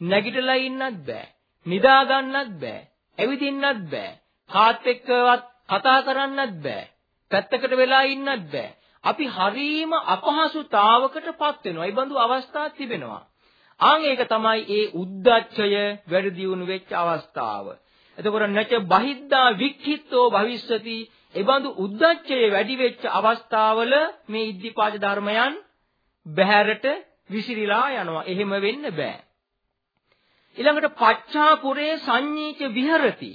නැගිටලා ඉන්නත් බෑ. නිදා ගන්නත් බෑ. ඇවිදින්නත් බෑ. කාත් එක්කවත් කතා කරන්නත් බෑ. පැත්තකට වෙලා ඉන්නත් බෑ. අපි හරීම අපහසුතාවකටපත් වෙනවා. ඒ බඳු අවස්ථා තිබෙනවා. ආන් ඒක තමයි ඒ උද්දච්චය වැඩි දියුණු වෙච්ච අවස්ථාව. එතකොට නැච බහිද්දා වික්ඛිත්තෝ භවිස්සති එබඳු උද්දච්චය වැඩි වෙච්ච අවස්ථාවල මේ ඉද්ධිපාද ධර්මයන් බහැරට විසිරීලා යනවා. එහෙම වෙන්න බෑ. ඊළඟට පච්චාපුරේ සංඤීච විහෙරති.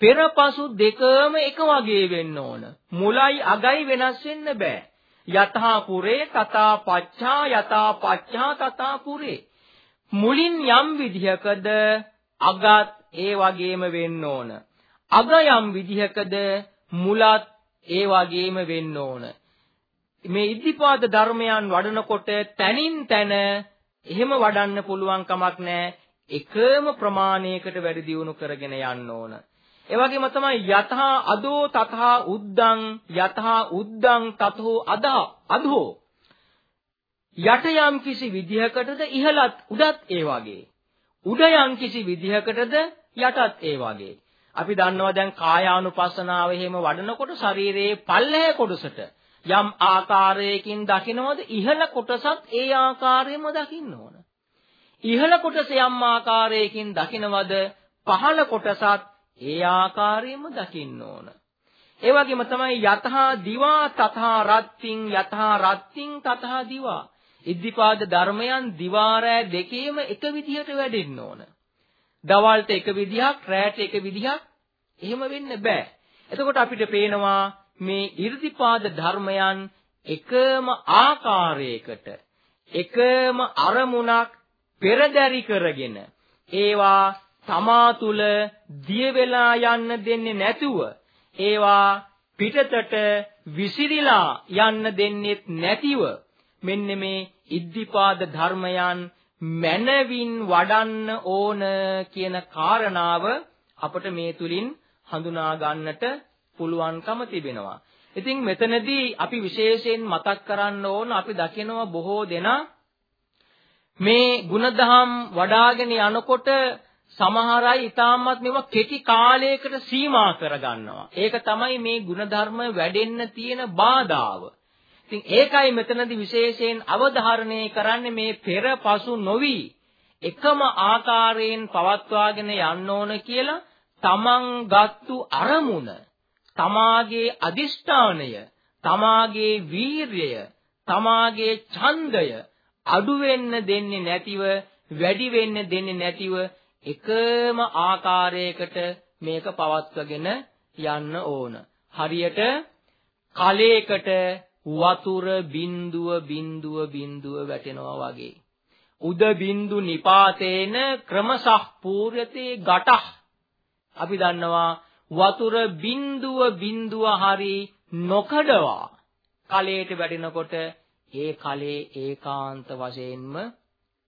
පෙරපසු දෙකම එක වගේ වෙන්න ඕන. මුලයි අගයි වෙනස් වෙන්න බෑ. යතහා පුරේ තථා පච්චා යතා පච්චා තථා පුරේ මුලින් යම් විදිහකද අගත් ඒ වගේම වෙන්න ඕන. අග යම් විදිහකද මුලත් ඒ වගේම වෙන්න ඕන. මේ ඉද්ධිපාද ධර්මයන් වඩනකොට තනින් තන එහෙම වඩන්න පුළුවන් කමක් නැහැ. එකම ප්‍රමාණයකට වැඩි දියුණු කරගෙන යන්න ඕන. ඒ වගේම තමයි යතහා අදෝ තතහා උද්දං යතහා උද්දං තතෝ අදා අදෝ යට යම් කිසි විදිහකටද ඉහළත් උඩත් ඒ වගේ. උඩ යම් කිසි විදිහකටද යටත් ඒ වගේ. අපි දන්නවා දැන් කායානුපස්සනාව එහෙම වඩනකොට ශරීරයේ පල්ලෑ කොටසට යම් ආකාරයකින් දකිනවද ඉහළ කොටසත් ඒ ආකාරයෙන්ම දකින්න ඕන. ඉහළ කොටස යම් ආකාරයකින් දකිනවද පහළ කොටසත් ඒ ආකාරයෙන්ම දකින්න ඕන. ඒ වගේම තමයි යතහා දිවා තථා රත්තිං යතහා රත්තිං තථා දිවා. ඉද්ධිපාද ධර්මයන් දිවාරෑ දෙකේම එක විදිහට වැඩෙන්න ඕන. දවල්ට එක විදිහක්, රැට එක විදිහක් එහෙම වෙන්න බෑ. එතකොට අපිට පේනවා මේ 이르දිපාද ධර්මයන් එකම ආකාරයකට එකම අරමුණක් පෙරදරි කරගෙන ඒවා තමා තුල දිය වෙලා යන්න දෙන්නේ නැතුව ඒවා පිටතට විසිරිලා යන්න දෙන්නෙත් නැතිව මෙන්න මේ ඉද්ධිපාද ධර්මයන් මනවින් වඩන්න ඕන කියන කාරණාව අපට මේ තුලින් හඳුනා ගන්නට පුළුවන්කම තිබෙනවා. ඉතින් මෙතනදී අපි විශේෂයෙන් මතක් කරන්න ඕන අපි දකිනවා බොහෝ දෙනා මේ ಗುಣධම් වඩාගෙන යනකොට සමහර අය ඊටමත් මේවා කෙටි කාලයකට සීමා කරගන්නවා. ඒක තමයි මේ ಗುಣධර්ම වැඩෙන්න තියෙන බාධාව. ඉතින් ඒකයි මෙතනදී විශේෂයෙන් අවධාරණය කරන්නේ මේ පෙරපසු නොවි එකම ආකාරයෙන් පවත්වාගෙන යන්න ඕන කියලා තමන් ගත්තු අරමුණ තමාගේ අදිෂ්ඨානය තමාගේ වීරිය තමාගේ ඡන්දය අඩු වෙන්න දෙන්නේ නැතිව වැඩි වෙන්න දෙන්නේ නැතිව එකම ආකාරයකට මේක පවත්වගෙන යන්න ඕන. හරියට කලයකට වතුර බින්දුව බින්දුව බින්දුව වැටෙනවා වගේ. උද බින්දු නිපාතේන ක්‍රමසහ පූර්යතේ ගටහ. අපි දන්නවා වතුර බින්දුව බින්දුව හරි නොකඩවා කලයට වැටෙනකොට ඒ කලේ ඒකාන්ත වශයෙන්ම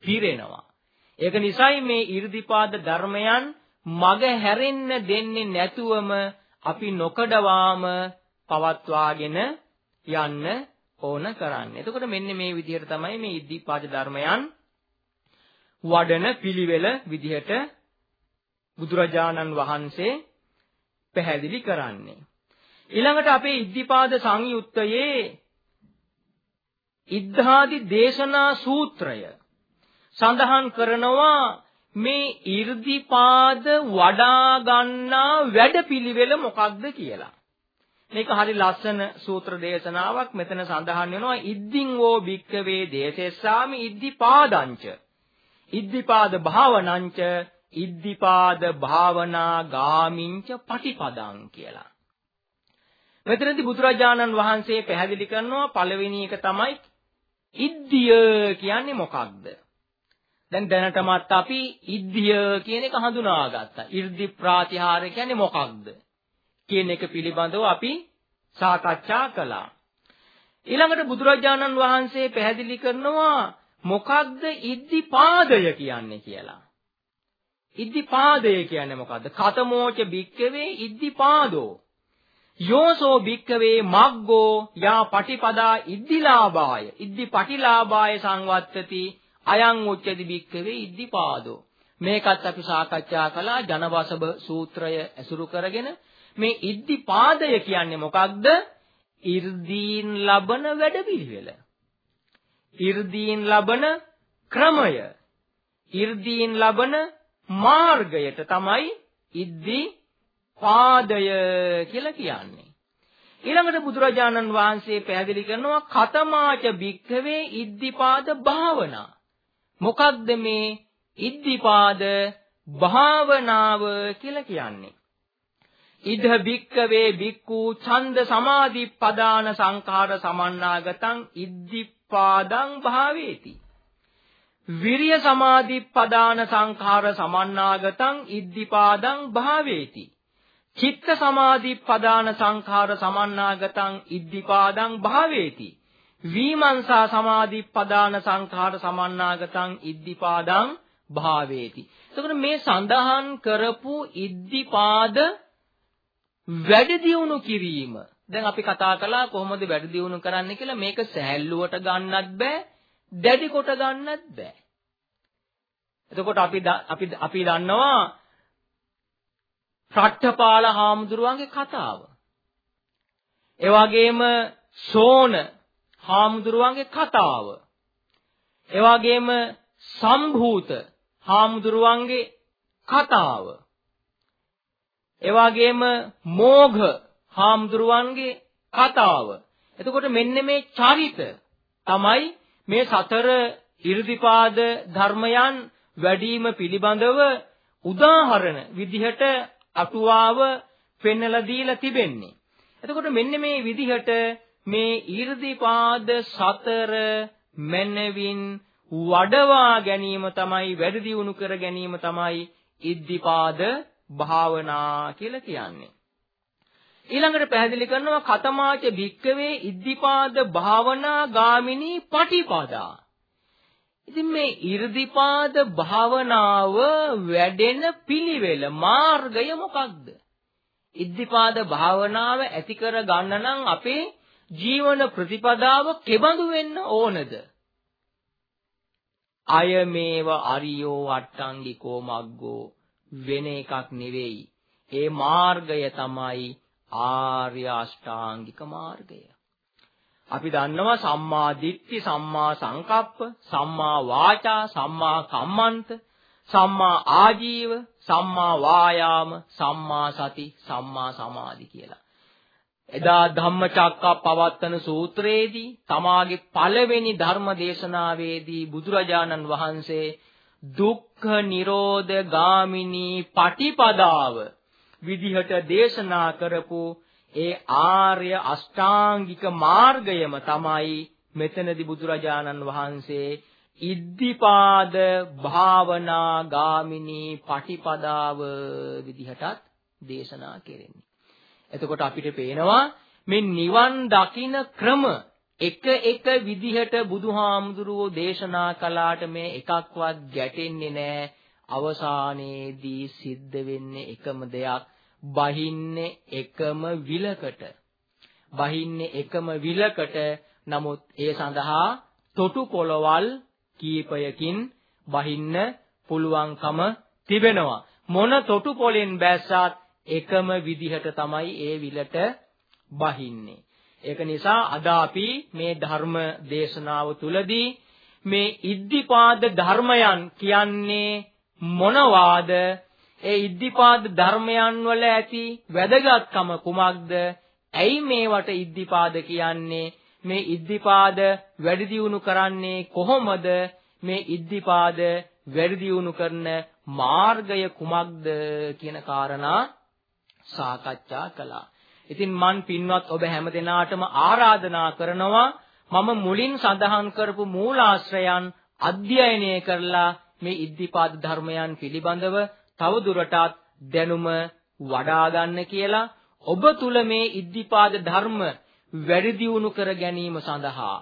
පිරෙනවා. ඒක නිසයි මේ 이르දිපාද ධර්මයන් මග හැරෙන්න දෙන්නේ නැතුවම අපි නොකඩවාම පවත්වාගෙන යන්න ඕන කරන්නේ. එතකොට මෙන්න මේ විදිහට තමයි මේ ඉද්ධිපාද ධර්මයන් වඩන පිළිවෙල විදිහට බුදුරජාණන් වහන්සේ පැහැදිලි කරන්නේ. ඊළඟට අපේ ඉද්ධිපාද සංයුත්තයේ ඉද්ධාදි දේශනා සූත්‍රය සඳහන් කරනවා මේ 이르දිපාද වඩා ගන්නා වැඩපිළිවෙල මොකක්ද කියලා. මේක හරි ලස්සන සූත්‍ර දේශනාවක් මෙතන සඳහන් වෙනවා ඉද්දින් වෝ භික්කවේ දේශෙස්සාමි ඉද්ධිපාදංච ඉද්ධිපාද භාවනංච ඉද්ධිපාද භාවනා ගාමින්ච පටිපදං කියලා. මෙතනදී බුදුරජාණන් වහන්සේ පැහැදිලි කරනවා පළවෙනි එක තමයි ඉද්ධිය කියන්නේ මොකක්ද? දැන් දැනටමත් අපි ඉද්ධිය කියන එක හඳුනාගත්තා. 이르දි ප්‍රාතිහාර්ය කියන්නේ මොකක්ද? කියන එක පිළිබඳව අපි සාකච්ඡා කළා. ඊළඟට බුදුරජාණන් වහන්සේ පැහැදිලි කරනවා මොකක්ද ඉද්ධිපාදය කියන්නේ කියලා. ඉද්ධිපාදය කියන්නේ මොකද්ද? කතමෝච භික්කවේ ඉද්ධිපාදෝ. යෝසෝ භික්කවේ මග්ගෝ යා පටිපදා ඉද්ධිලාභාය. ඉද්ධිපටිලාභාය සංවත්තති අයං උච්චති භික්කවේ ඉද්ධිපාදෝ. මේකත් අපි සාකච්ඡා කළා ජනවසබ සූත්‍රය ඇසුරු කරගෙන මේ ඉද්ධිපාදය කියන්නේ මොකක්ද? 이르දීන් ලබන වැඩපිළිවෙල. 이르දීන් ලබන ක්‍රමය. 이르දීන් ලබන මාර්ගයට තමයි ඉද්ධිපාදය කියලා කියන්නේ. ඊළඟට බුදුරජාණන් වහන්සේ පැහැදිලි කරනවා කතමාච භික්ඛවේ ඉද්ධිපාද භාවනා. මොකක්ද මේ ඉද්ධිපාද භාවනාව කියලා කියන්නේ? ඉද භික්කවේ භික්ඛු ඡන්ද සමාධි පදාන සංඛාර සමන්නාගතං ඉද්ධිපාදං භාවේති. විරිය සමාධි පදාන සංඛාර සමන්නාගතං ඉද්ධිපාදං භාවේති. චිත්ත සමාධි පදාන සංඛාර සමන්නාගතං ඉද්ධිපාදං භාවේති. වීමංසා සමාධි පදාන සංඛාර සමන්නාගතං ඉද්ධිපාදං භාවේති. එතකොට මේ සඳහන් කරපු ඉද්ධිපාද වැඩි දියුණු කිරීම දැන් අපි කතා කළා කොහොමද වැඩි දියුණු කරන්න කියලා මේක සහැල්ලුවට ගන්නත් බෑ දැඩි කොට ගන්නත් බෑ එතකොට අපි අපි අපි දන්නවා රට්ඨපාල හාමුදුරුවන්ගේ කතාව. ඒ වගේම සෝන හාමුදුරුවන්ගේ කතාව. ඒ වගේම සම්භූත හාමුදුරුවන්ගේ කතාව. ඒ වගේම මෝඝ හාමුදුරුවන්ගේ කතාව. එතකොට මෙන්න මේ චරිත තමයි මේ සතර 이르දිපාද ධර්මයන් වැඩිම පිළිබඳව උදාහරණ විදිහට අටුවාව පෙන්වලා දීලා තිබෙන්නේ. එතකොට මෙන්න මේ විදිහට මේ ඊර්දිපාද සතර මනවින් වඩවා ගැනීම තමයි වැඩි දියුණු කර ගැනීම තමයි ඉද්ධිපාද භාවනා කියලා කියන්නේ. ඊළඟට පැහැදිලි කරනවා කතමාච භික්කවේ ඉද්ධිපාද භාවනා ගාමිනී පටිපදා. ඉතින් මේ 이르දිපාද භාවනාව වැඩෙන පිළිවෙල මාර්ගය මොකක්ද? ඉද්ධිපාද භාවනාව ඇති කර ගන්න නම් අපේ ජීවන ප්‍රතිපදාව කෙබඳු වෙන්න ඕනද? අයමේව අරියෝ අට්ටංගිකෝ මග්ගෝ වෙන එකක් නෙවෙයි. ඒ මාර්ගය තමයි ආර්ය අෂ්ටාංගික මාර්ගය. අපි දන්නවා සම්මා දිට්ඨි, සම්මා සංකප්ප, සම්මා වාචා, සම්මා කම්මන්ත, සම්මා ආජීව, සම්මා වායාම, සම්මා සති, සම්මා සමාධි කියලා. එදා ධම්මචක්කප්පවත්තන සූත්‍රයේදී තමාගේ පළවෙනි ධර්ම දේශනාවේදී බුදුරජාණන් වහන්සේ දුක්ඛ නිරෝධ ගාමිනී පටිපදාව විදිහට දේශනා කරපු ඒ ආර්ය අෂ්ටාංගික මාර්ගයම තමයි මෙතනදී බුදුරජාණන් වහන්සේ ඉද්ධිපාද භාවනා ගාමිනී පටිපදාව විදිහටත් දේශනා කෙරෙන්නේ. එතකොට අපිට පේනවා මේ නිවන් දකින ක්‍රම එක එක විදිහට බුදුහාමුදුරුවෝ දේශනා කළාට මේ එකක්වත් ගැටෙන්නේ නැහැ. අවසානයේදී සිද්ධ වෙන්නේ එකම දෙයක්. බහින්නේ එකම විලකට. බහින්නේ එකම විලකට. නමුත් ඒ සඳහා තොටු පොළවල් කීපයකින් බහින්න පුළුවන්කම තිබෙනවා. මොන තොටු පොලෙන් බැස්සත් එකම විදිහට තමයි ඒ විලට බහින්නේ. ඒක නිසා අද අපි මේ ධර්ම දේශනාව තුළදී මේ ඉද්ධිපාද ධර්මයන් කියන්නේ මොනවාද? ඒ ඉද්ධිපාද ධර්මයන් වල ඇති වැදගත්කම කුමක්ද? ඇයි මේවට ඉද්ධිපාද කියන්නේ? මේ ඉද්ධිපාද වැඩි දියුණු කරන්නේ කොහොමද? මේ ඉද්ධිපාද වැඩි දියුණු කරන මාර්ගය කුමක්ද කියන කාරණා සාකච්ඡා කළා. ඉතින් මන් පින්වත් ඔබ හැම දිනාටම ආරාධනා කරනවා මම මුලින් සඳහන් කරපු මූලාශ්‍රයන් අධ්‍යයනය කරලා මේ ඉද්ධිපාද ධර්මයන් පිළිබඳව තවදුරටත් දැනුම වඩා ගන්න කියලා ඔබ තුල මේ ඉද්ධිපාද ධර්ම වැඩි දියුණු කර ගැනීම සඳහා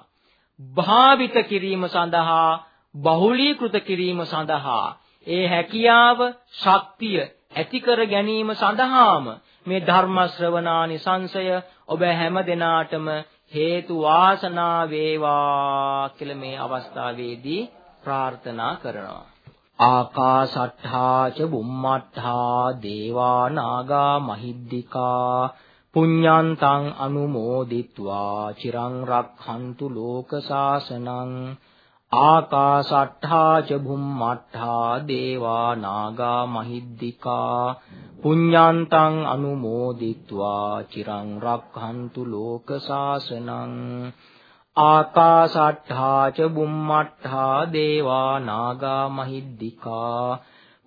භාවිත කිරීම සඳහා බහුලීකృత කිරීම සඳහා ඒ හැකියාව ශක්තිය ඇති කර ගැනීම සඳහාම මේ ධර්ම ශ්‍රවණානිසංශය ඔබ හැම දිනාටම හේතු වාසනා වේවා කියලා මේ අවස්ථාවේදී ප්‍රාර්ථනා කරනවා. ආකාශට්ඨා ච බුම්මට්ඨා දේවා නාග මහිද්దికා පුඤ්ඤන්තං අනුමෝදිත්වා චිරං රක්ඛන්තු ලෝක සාසනං ආකාසට්ඨා ච භුම්මට්ඨා දේවා නාග මහිද්దికා පුඤ්ඤාන්තං අනුමෝදිත්වා චිරං රක්ඛන්තු ලෝක සාසනං ආකාසට්ඨා ච බුම්මට්ඨා දේවා නාග මහිද්దికා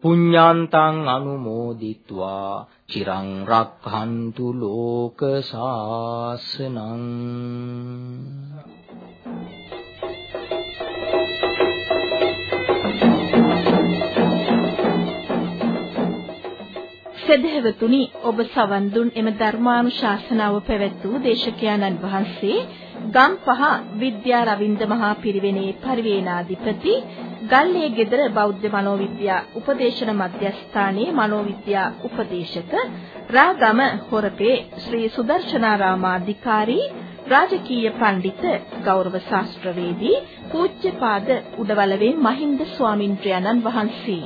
පුඤ්ඤාන්තං අනුමෝදිත්වා චිරං රක්ඛන්තු ලෝක සාසනං සදහැවතුනි ඔබ සවන් දුන් එම ධර්මානුශාසනාව පැවැත් වූ දේශකයන්න් වහන්සේ ගම්පහ විද්‍යා රවින්ද මහා පිරිවෙනේ පරිවේනාධිපති ගල්ලේ ගෙදර බෞද්ධ මනෝවිද්‍යා උපදේශන මධ්‍යස්ථානයේ මනෝවිද්‍යා උපදේශක රාගම හොරපේ ශ්‍රී සුදර්ශනාරාමාධිකාරී රාජකීය පඬිත ගෞරව ශාස්ත්‍රවේදී පූජ්‍යපාද උඩවලවේ මහින්ද ස්වාමින්ද්‍රයන්න් වහන්සේ.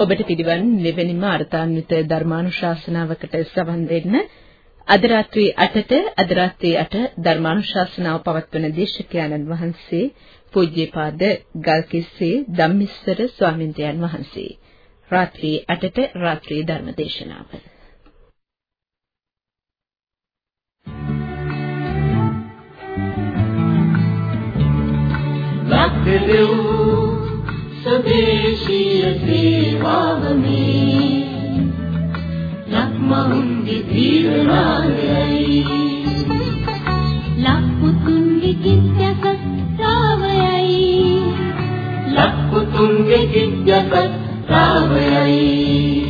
ඔබට පිළිවන් මෙවැනිම අර්ථාන්විත ධර්මානුශාසනාවකට සවන් දෙන්න. අද රාත්‍රී 8ට අද රාත්‍රී 8 ධර්මානුශාසනාව පවත්වන දේශකයන්න් වහන්සේ පූජ්‍යපාද ගල්කිස්සේ ධම්මිස්සර ස්වාමින්ද්‍රයන් වහන්සේ. රාත්‍රී 8ට රාත්‍රී ධර්ම දේශනාව ලක්දෙව් සදේශීය පාවමේ ලක්මහුන්ගේ දීර්ණාලයයි ලක්පුතුන්ගේ කිත්‍යක රාවයයි ලක්පුතුන්ගේ කිත්‍යක රාවයයි